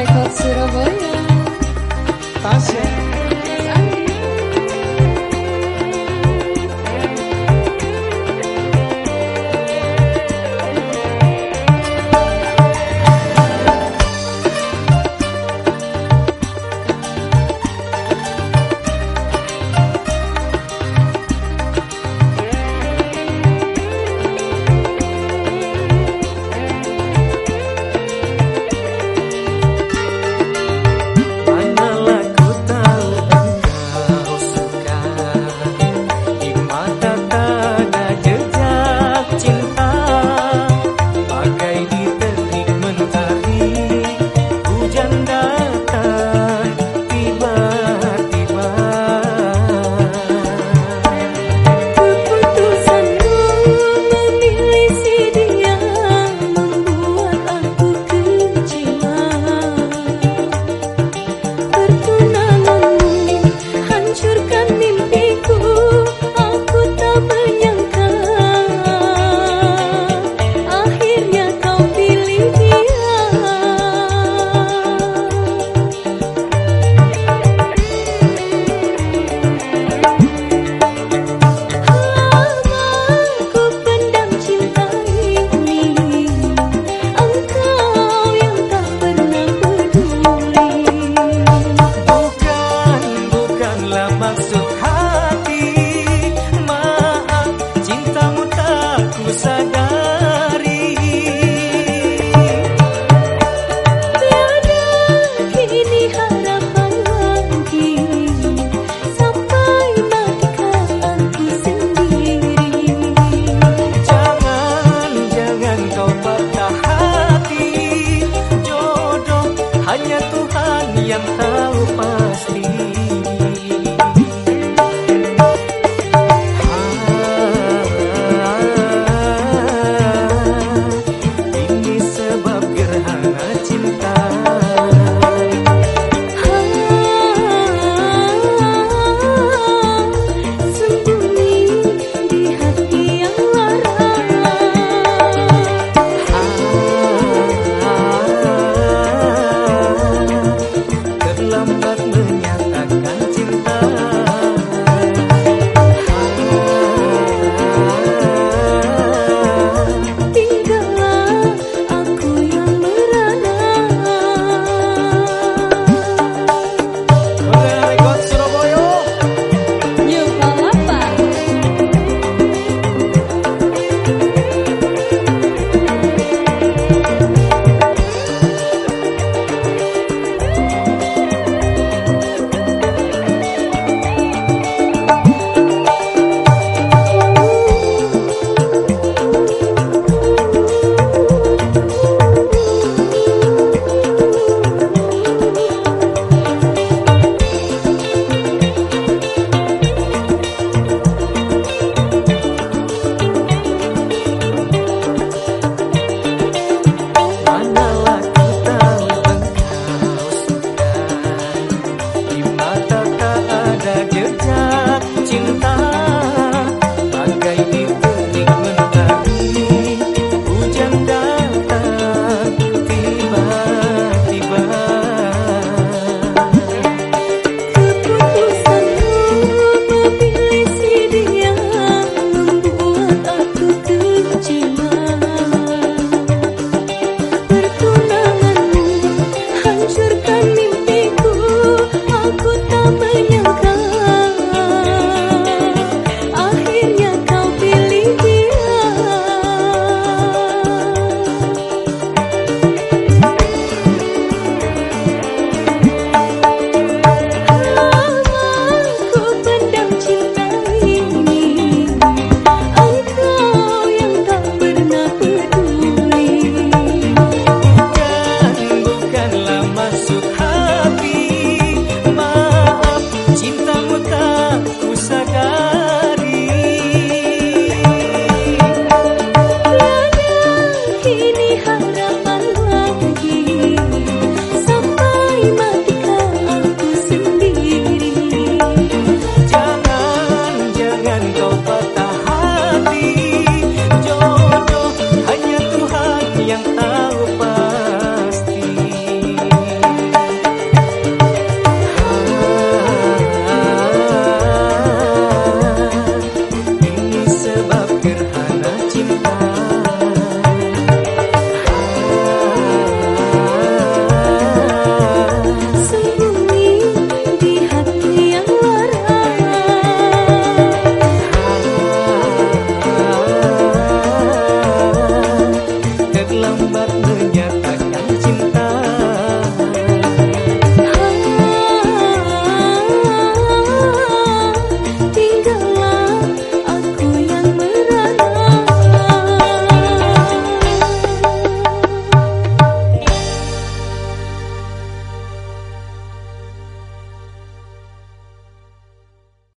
Record Surabaya. Tasya.